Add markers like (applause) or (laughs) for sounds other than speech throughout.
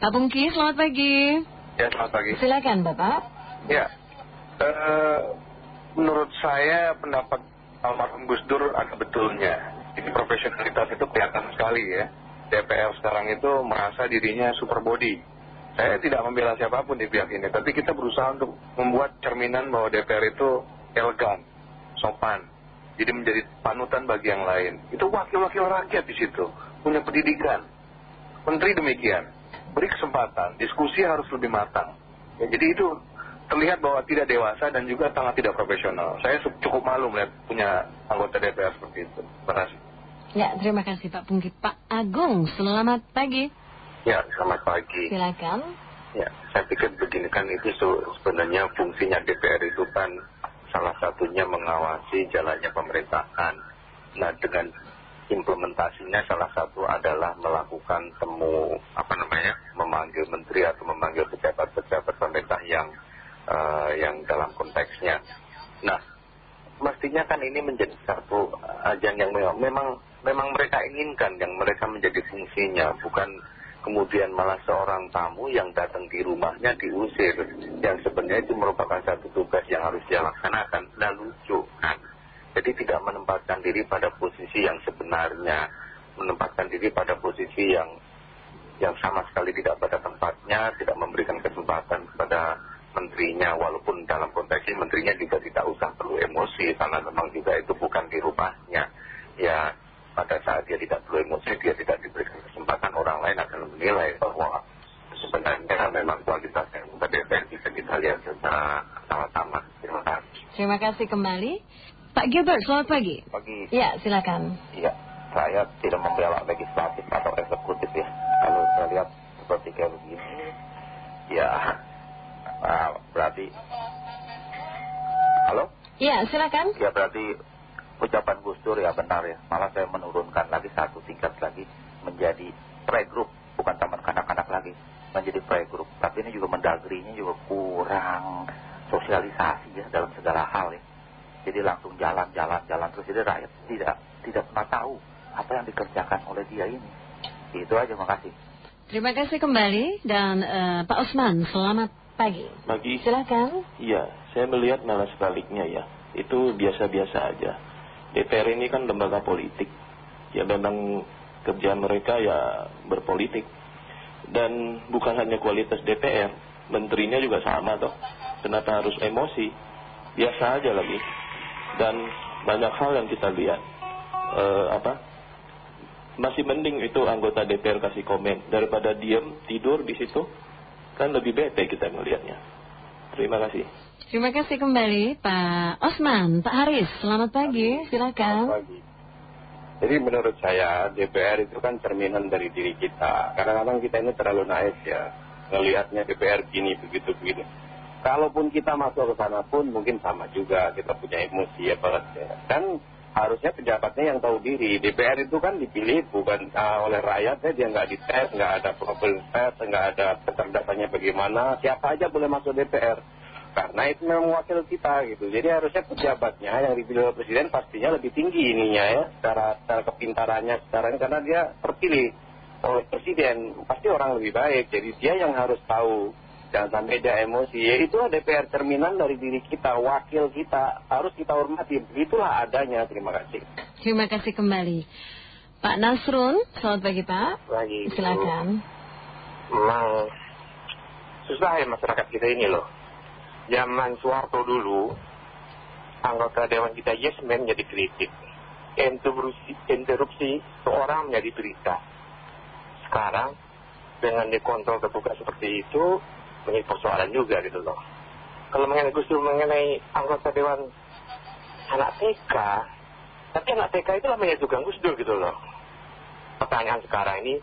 Pak Pungki, selamat pagi. Ya, selamat pagi. Silakan Bapak. Ya, eh, menurut saya pendapat almarhum Gus Dur ada betulnya. Ini profesionalitas itu kelihatan sekali ya. DPR sekarang itu merasa dirinya super body. Saya tidak membela siapa pun di pihak ini, tapi kita berusaha untuk membuat cerminan bahwa DPR itu elegan, sopan. Jadi menjadi panutan bagi yang lain. Itu wakil-wakil rakyat di situ, punya pendidikan. Menteri demikian, beri kesempatan, diskusi harus lebih matang. Ya, jadi itu terlihat bahwa tidak dewasa dan juga sangat tidak profesional. Saya cukup malu melihat punya anggota DPR seperti itu. Terima kasih. Ya, terima kasih Pak Pungki. Pak Agung, selamat pagi. Ya, selamat pagi. Silakan. Ya, saya pikir begini kan itu sebenarnya fungsinya DPR itu kan salah satunya mengawasi jalannya pemerintahan. Nah, dengan implementasinya salah satu adalah melakukan temu, apa namanya, memanggil menteri atau memanggil pejabat-pejabat pemerintah yang, uh, yang dalam konteksnya. Nah, mestinya kan ini menjadi satu ajang yang memang, memang mereka inginkan yang mereka menjadi fungsinya. Bukan kemudian malah seorang tamu yang datang di rumahnya diusir yang sebenarnya itu merupakan satu tugas yang harus dia laksanakan. Dan lucu kan jadi tidak menempatkan diri pada posisi yang sebenarnya menempatkan diri pada posisi yang yang sama sekali tidak pada tempatnya tidak memberikan kesempatan kepada menterinya walaupun dalam konteks ini menterinya juga tidak usah perlu emosi karena memang juga itu bukan di rumahnya ya pada saat dia tidak perlu emosi, dia tidak diberikan kesempatan, orang lain akan menilai bahwa sebenarnya memang kualitas yang DPR bisa kita lihat secara sama-sama. Terima kasih. Terima kasih kembali. Pak Gilbert, selamat pagi. Pagi. Ya, silakan. Iya, saya tidak membela legislatif atau eksekutif ya. Kalau saya lihat seperti kayak begini, ya uh, berarti... Halo? Iya, silakan. Ya, berarti ucapan Gus Dur ya benar ya. Malah saya menurunkan lagi satu tingkat lagi menjadi pre-group, bukan taman kanak-kanak lagi, menjadi pre-group. Tapi ini juga mendagrinya juga kurang sosialisasi ya dalam segala hal ya. Jadi langsung jalan-jalan jalan terus jadi rakyat tidak tidak pernah tahu apa yang dikerjakan oleh dia ini. Itu aja makasih. Terima kasih kembali dan uh, Pak Osman selamat pagi. Pagi. Silakan. Iya, saya melihat malah sebaliknya ya. Itu biasa-biasa aja DPR ini kan lembaga politik. Ya memang kerjaan mereka ya berpolitik. Dan bukan hanya kualitas DPR, menterinya juga sama toh. Kenapa harus emosi? Biasa aja lagi. Dan banyak hal yang kita lihat. Eh, apa? Masih mending itu anggota DPR kasih komen daripada diem tidur di situ. Kan lebih bete kita melihatnya. Terima kasih. Terima kasih kembali Pak Osman, Pak Haris, selamat pagi, silakan. Selamat pagi. Jadi menurut saya DPR itu kan cerminan dari diri kita. Kadang-kadang kita ini terlalu naif ya, ngelihatnya DPR gini begitu begini. Kalaupun kita masuk ke sana pun mungkin sama juga kita punya emosi ya ya. Kan harusnya pejabatnya yang tahu diri. DPR itu kan dipilih bukan uh, oleh rakyat, ya, dia nggak dites, nggak ada problem tes, nggak ada kecerdasannya bagaimana. Siapa aja boleh masuk DPR karena itu memang wakil kita gitu. Jadi harusnya pejabatnya yang dipilih oleh presiden pastinya lebih tinggi ininya ya, secara, secara kepintarannya sekarang karena dia terpilih oleh presiden, pasti orang lebih baik. Jadi dia yang harus tahu, jangan sampai dia emosi. Ya itulah DPR terminan dari diri kita, wakil kita, harus kita hormati. Begitulah adanya, terima kasih. Terima kasih kembali. Pak Nasrun, selamat pagi Pak. Pagi. Silakan. Memang susah ya masyarakat kita ini loh zaman Soeharto dulu anggota dewan kita yes man jadi kritik interupsi, interupsi seorang menjadi berita sekarang dengan dikontrol terbuka seperti itu menjadi persoalan juga gitu loh kalau mengenai Gus mengenai anggota dewan anak TK tapi anak TK itu namanya juga Gus Dur gitu loh pertanyaan sekarang ini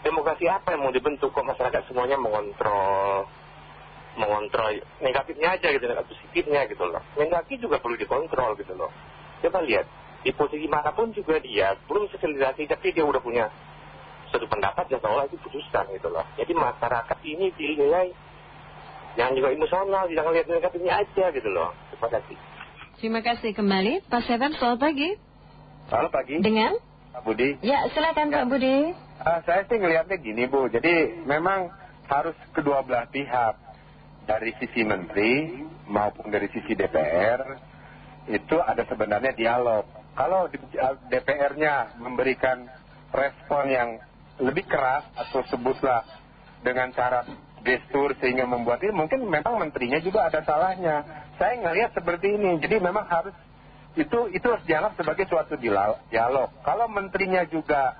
demokrasi apa yang mau dibentuk kok masyarakat semuanya mengontrol mengontrol negatifnya aja gitu, negatif positifnya gitu loh. Negatif juga perlu dikontrol gitu loh. Coba lihat, di posisi mana pun juga dia belum sosialisasi, tapi dia udah punya satu pendapat yang seolah itu putuskan gitu loh. Jadi masyarakat ini dinilai jangan juga emosional, jangan lihat negatifnya aja gitu loh. Terima kasih. Terima kasih kembali. Pak Seven, selamat pagi. Selamat pagi. Dengan? Pak Budi. Ya, silakan Pak Budi. Uh, saya sih ngelihatnya gini Bu, jadi memang harus kedua belah pihak dari sisi menteri maupun dari sisi DPR itu ada sebenarnya dialog kalau DPR-nya memberikan respon yang lebih keras atau sebutlah dengan cara gestur sehingga membuat ini. Mungkin memang menterinya juga ada salahnya. Saya ngelihat seperti ini. Jadi memang harus itu itu harus dianggap sebagai suatu dialog. Kalau menterinya juga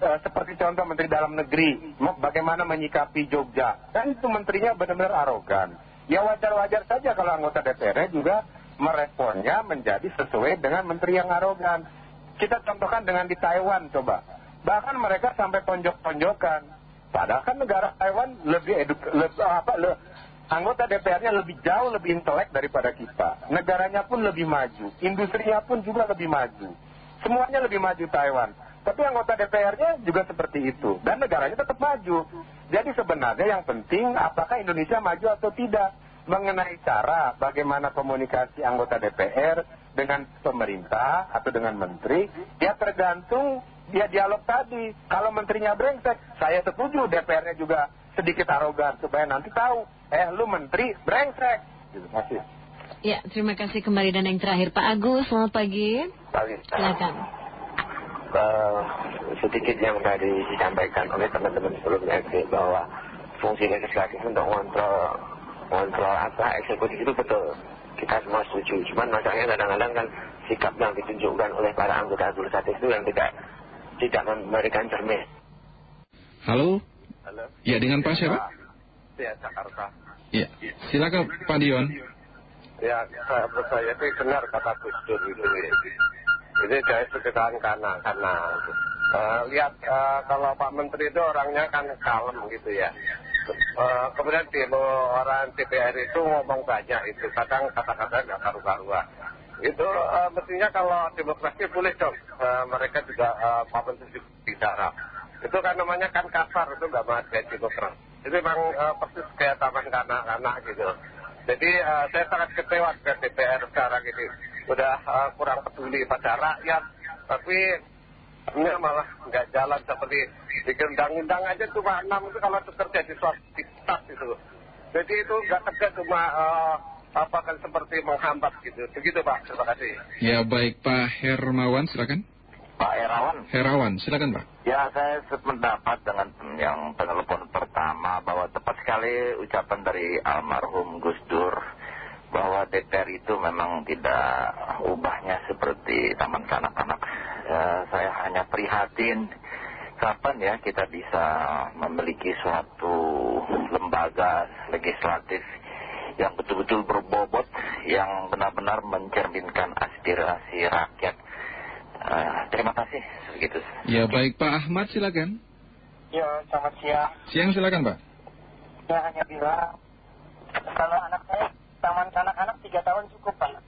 eh, seperti contoh menteri dalam negeri bagaimana menyikapi Jogja? Kan itu menterinya benar-benar arogan. Ya wajar-wajar saja kalau anggota DPR juga meresponnya menjadi sesuai dengan menteri yang arogan. Kita contohkan dengan di Taiwan coba. Bahkan mereka sampai tonjok-tonjokan Padahal kan negara Taiwan lebih eduk, lebih, apa, le, anggota DPR-nya lebih jauh lebih intelek daripada kita. Negaranya pun lebih maju, industrinya pun juga lebih maju. Semuanya lebih maju Taiwan. Tapi anggota DPR-nya juga seperti itu. Dan negaranya tetap maju. Jadi sebenarnya yang penting apakah Indonesia maju atau tidak. Mengenai cara bagaimana komunikasi anggota DPR dengan pemerintah atau dengan menteri, ya tergantung dia dialog tadi. Kalau menterinya brengsek, saya setuju DPR-nya juga sedikit arogan supaya nanti tahu, eh lu menteri brengsek. Terima kasih. Ya, terima kasih kembali dan yang terakhir Pak Agus, selamat pagi. Pagi. Silakan. Uh, sedikit yang tadi disampaikan oleh teman-teman sebelumnya bahwa fungsi legislatif untuk mengontrol mengontrol apa eksekutif itu betul kita semua setuju cuman masalahnya kadang-kadang kan sikap yang ditunjukkan oleh para anggota legislatif itu yang tidak tidak memberikan cermin. Halo? Halo? Ya, dengan Pak siapa? Ya, Jakarta. Ya, silakan Pak Dion. Ya, saya, menurut saya itu benar kata Gus Dur itu. Ini saya sekitar karena, karena uh, lihat uh, kalau Pak Menteri itu orangnya kan kalem gitu ya. Uh, kemudian demo orang DPR itu ngomong banyak itu, kadang kata-kata nggak karu-karuan. Itu uh, mestinya kalau demokrasi boleh dong uh, mereka juga Pak Menteri bicara itu kan namanya kan kasar itu nggak kayak demokrat itu memang persis kayak taman kanak-kanak gitu. Jadi saya sangat kecewa dengan DPR sekarang ini. Udah kurang peduli pada rakyat tapi ini malah nggak jalan seperti bikin undang-undang aja cuma enam itu kalau bekerja di suatu itu jadi itu nggak tegas cuma uh, apakah seperti menghambat gitu. Begitu Pak, terima kasih. Ya baik Pak Hermawan silakan. Pak Herawan. Herawan silakan Pak. Ya saya sependapat dengan yang penelpon pertama bahwa tepat sekali ucapan dari almarhum Gus Dur bahwa DPR itu memang tidak ubahnya seperti taman kanak-kanak. Ya, saya hanya prihatin kapan ya kita bisa memiliki suatu lembaga legislatif yang betul-betul berbobot yang benar-benar mencerminkan aspirasi rakyat. Uh, terima kasih. Begitu. Ya baik Pak Ahmad silakan. Ya selamat siang. Siang silakan Pak. Saya hanya bilang kalau anak saya taman kanak-kanak tiga tahun cukup Pak.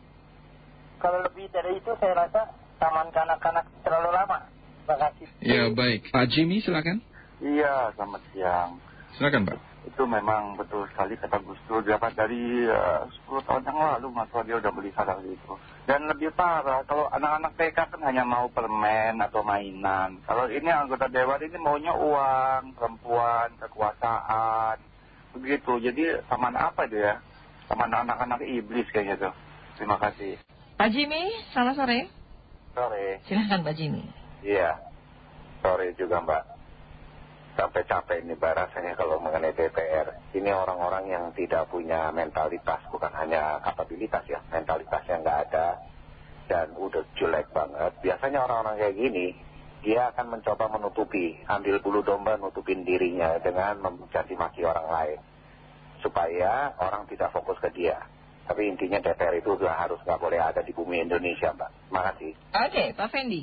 Kalau lebih dari itu saya rasa taman kanak-kanak terlalu lama. Terima kasih. Ya baik. Pak Jimmy silakan. Iya selamat siang. Silakan Pak itu memang betul sekali kata Gus Dur dapat dari uh, 10 tahun yang lalu Mas dia udah beli sarang itu dan lebih parah kalau anak-anak TK kan hanya mau permen atau mainan kalau ini anggota dewan ini maunya uang perempuan kekuasaan begitu jadi taman apa dia taman anak-anak iblis kayak gitu terima kasih Pak Jimmy selamat sore sore silahkan Pak Jimmy iya sore juga Mbak sampai capek ini rasanya kalau mengenai DPR. Ini orang-orang yang tidak punya mentalitas, bukan hanya kapabilitas ya, mentalitasnya nggak ada dan udah jelek banget. Biasanya orang-orang kayak gini, dia akan mencoba menutupi, ambil bulu domba nutupin dirinya dengan mencaci maki orang lain. Supaya orang tidak fokus ke dia. Tapi intinya DPR itu sudah harus nggak boleh ada di bumi Indonesia, Mbak. Terima kasih. Oke, Pak Fendi.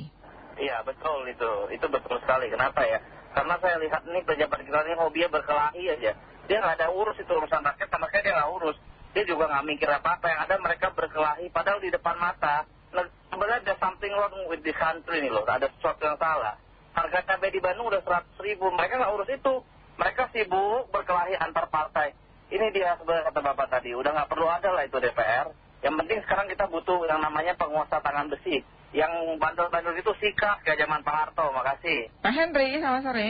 Iya, betul itu. Itu betul sekali. Kenapa ya? Karena saya lihat ini pejabat kita ini hobinya berkelahi aja. Dia nggak ada urus itu urusan rakyat, sama sekali dia nggak urus. Dia juga nggak mikir apa-apa. Yang ada mereka berkelahi, padahal di depan mata. Nah, sebenarnya ada something wrong with this country nih loh. Ada sesuatu yang salah. Harga cabai di Bandung udah 100 ribu. Mereka nggak urus itu. Mereka sibuk berkelahi antar partai. Ini dia sebenarnya kata Bapak tadi. Udah nggak perlu ada lah itu DPR. Yang penting sekarang kita butuh yang namanya penguasa tangan besi yang bandel-bandel itu sikap kayak zaman Pak Harto. Makasih. Pak Henry, selamat sore.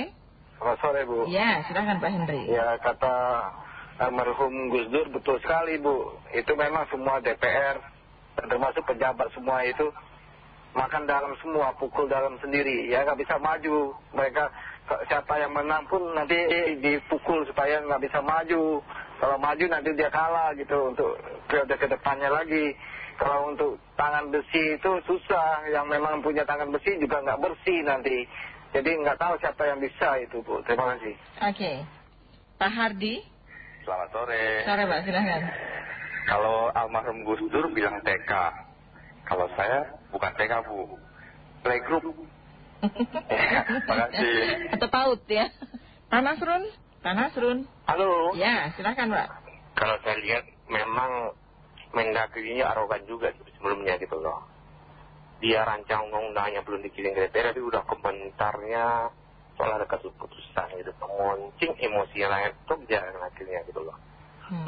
Selamat sore Bu. Ya, silakan Pak Henry. Ya kata almarhum Gus Dur betul sekali Bu. Itu memang semua DPR termasuk pejabat semua itu makan dalam semua, pukul dalam sendiri. Ya nggak bisa maju. Mereka siapa yang menang pun nanti dipukul supaya nggak bisa maju. Kalau maju nanti dia kalah gitu untuk periode ke depannya lagi. Kalau untuk tangan besi itu susah. Yang memang punya tangan besi juga nggak bersih nanti. Jadi nggak tahu siapa yang bisa itu Bu. Terima kasih. Oke. Pak Hardi. Selamat sore. Sore Pak, silakan. Kalau almarhum Gus Dur bilang TK. Kalau saya bukan TK Bu. Playgroup. (laughs) (laughs) Terima kasih. Atau PAUD ya. Pak Nasrun. Pak Nasrun. Halo. Ya, silakan Pak. Kalau saya lihat memang Mendagri ini arogan juga sebelumnya gitu loh. Dia rancang undang-undangnya belum dikirim ke DPR, tapi udah komentarnya soal ada kasus putusan gitu. Menguncing emosi yang lain Jogja akhirnya gitu loh.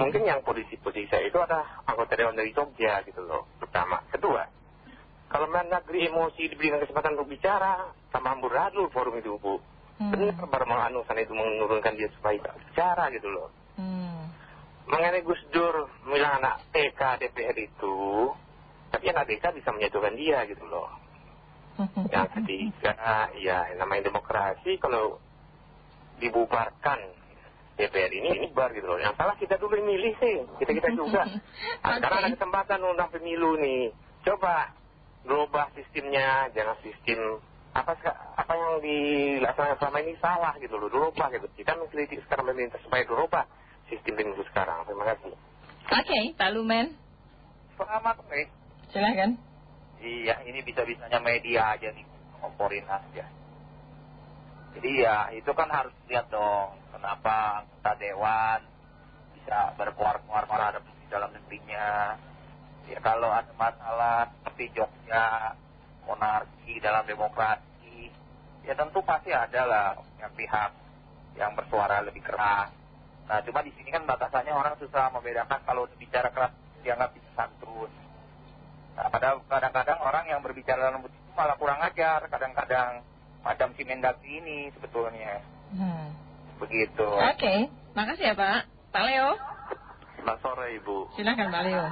Mungkin yang posisi-posisi saya itu ada anggota dewan dari Jogja gitu loh, pertama. Kedua, kalau Mendagri emosi diberikan kesempatan untuk bicara, sama amburadul forum itu Bu. Benar baru menganusan itu menurunkan dia supaya tak bicara gitu loh. Mengenai Gus Dur bilang anak TK DPR itu, tapi anak TK bisa menyatukan dia gitu loh. (laughs) Yang ketiga, ya namanya demokrasi kalau dibubarkan DPR ini, ini bar gitu loh. Yang salah kita dulu yang milih sih, kita-kita juga. (laughs) Nah, sekarang ada kesempatan undang pemilu nih. Coba berubah sistemnya, jangan sistem apa apa yang dilaksanakan selama ini salah gitu loh, dirubah gitu. Kita mengkritik sekarang pemerintah supaya dirubah sistem pemilu sekarang. Terima kasih. Oke, Pak Lumen. Selamat sore. Silakan. Iya, ini bisa-bisanya media aja nih, ngomporin aja. Jadi ya, itu kan harus lihat dong, kenapa anggota dewan bisa berkuar-kuar terhadap di dalam negerinya. Ya kalau ada masalah seperti Jogja, monarki dalam demokrasi, ya tentu pasti ada lah yang pihak yang bersuara lebih keras. Nah, cuma di sini kan batasannya orang susah membedakan kalau bicara keras dianggap bisa santun. Nah, pada kadang-kadang orang yang berbicara dalam itu malah kurang ajar, kadang-kadang macam si Mendagri ini sebetulnya. Hmm. Begitu. Oke, makasih ya Pak. Pak Leo. Selamat sore Ibu. Silakan Pak Leo.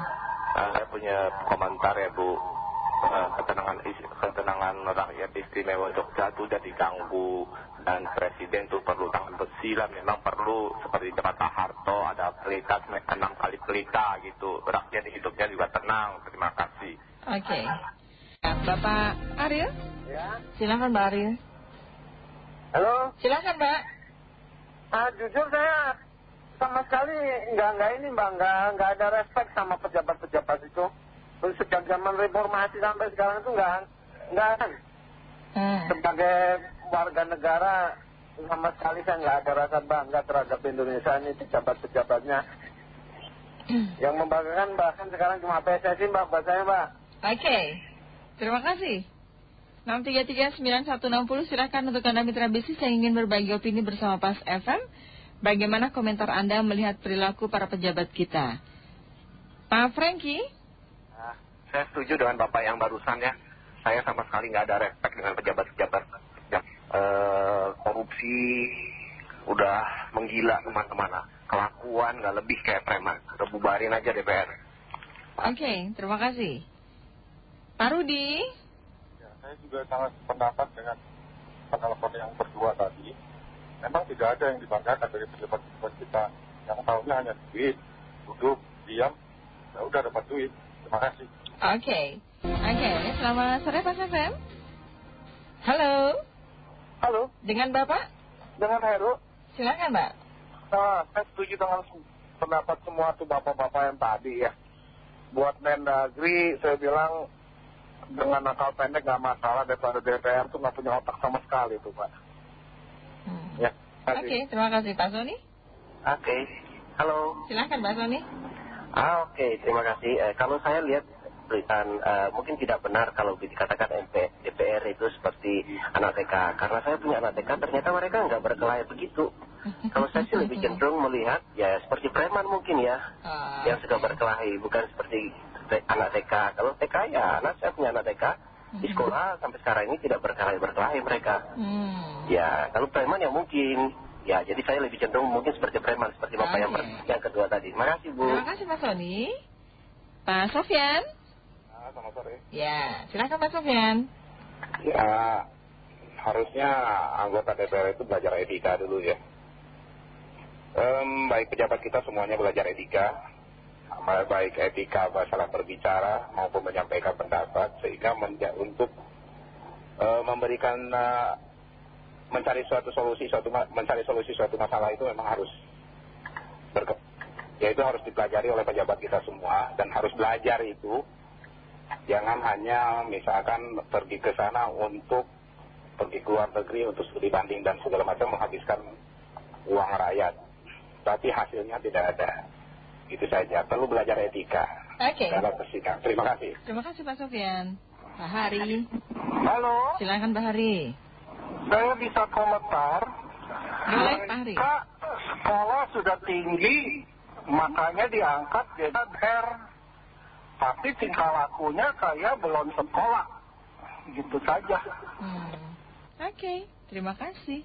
Nah, saya punya komentar ya Bu. Uh, ketenangan, ketenangan rakyat istimewa Jogja itu udah diganggu. Dan presiden tuh perlu tangan besi lah memang perlu seperti zaman Pak Harto ada pelita enam kali pelita gitu. Rakyat hidupnya juga tenang terima kasih. Oke. Bapak Ariel Ya. silakan Pak Ariel Halo. silakan Mbak. Ah, jujur saya sama sekali nggak nggak ini mbak. Nggak nggak ada respect sama pejabat-pejabat itu. Terus sejak zaman reformasi sampai sekarang itu nggak nggak hmm. sebagai warga negara sama sekali saya nggak ada rasa bangga terhadap Indonesia ini pejabat-pejabatnya. Yang membanggakan bahkan sekarang cuma PSSI mbak buat saya mbak. Oke terima kasih 633-9160 silakan untuk Anda mitra bisnis yang ingin berbagi opini bersama Pas FM. Bagaimana komentar Anda melihat perilaku para pejabat kita? Pak Franky? Saya setuju dengan Bapak yang barusan ya. Saya sama sekali nggak ada respect dengan pejabat-pejabat yang eh, korupsi udah menggila ke mana-mana. Kelakuan nggak lebih kayak preman. Udah bubarin aja DPR. Oke, terima kasih. Pak Rudi? Ya, saya juga sangat sependapat dengan penelpon yang berdua tadi. Memang tidak ada yang dibanggakan dari pejabat-pejabat kita. Yang tahunya hanya duit, duduk, diam, ya udah dapat duit. Terima kasih. Oke. Oke, selamat sore Pak FM. Halo. Halo. Dengan Bapak? Dengan Heru. Silakan Mbak. Nah, saya setuju dengan pendapat semua tuh bapak-bapak yang tadi ya. Buat Mendagri, saya bilang dengan akal pendek nggak masalah daripada DPR tuh nggak punya otak sama sekali tuh Pak. Ya, Oke, terima kasih Pak Sony. Oke. Halo. Silakan Pak Sony. Ah, oke. Terima kasih. Eh, kalau saya lihat eh, mungkin tidak benar kalau dikatakan MP, DPR itu seperti anak TK. Karena saya punya anak TK, ternyata mereka nggak berkelahi begitu. Kalau saya sih lebih cenderung melihat ya seperti preman mungkin ya, yang suka berkelahi, bukan seperti anak TK. Kalau TK ya, anak saya punya anak TK, Di sekolah sampai sekarang ini tidak berkelahi-berkelahi mereka. Hmm. Ya, kalau preman ya mungkin. Ya, jadi saya lebih cenderung mungkin seperti preman, seperti Bapak yang, Oke. per- yang kedua tadi. Terima kasih, Bu. Terima kasih Pak Sony. Pak Sofyan. Selamat sore. Ya, silakan Pak Sofyan. Ya, harusnya anggota DPR itu belajar etika dulu ya. Em, baik pejabat kita semuanya belajar etika, baik etika masalah berbicara maupun menyampaikan pendapat, sehingga menja- untuk eh, memberikan eh, mencari suatu solusi suatu mencari solusi suatu masalah itu memang harus berke ya itu harus dipelajari oleh pejabat kita semua dan harus belajar itu jangan hanya misalkan pergi ke sana untuk pergi ke luar negeri untuk studi banding dan segala macam menghabiskan uang rakyat tapi hasilnya tidak ada itu saja perlu belajar etika Oke. dalam bersikap terima kasih Terima kasih Pak Sofyan. Pak Hari. Halo, Silakan Pak Hari. saya bisa komentar. Boleh Pak Hari. Mereka sekolah sudah tinggi, makanya diangkat jadi. Tapi tingkah lakunya kayak belum sekolah. Gitu saja. Hmm. Oke, terima kasih.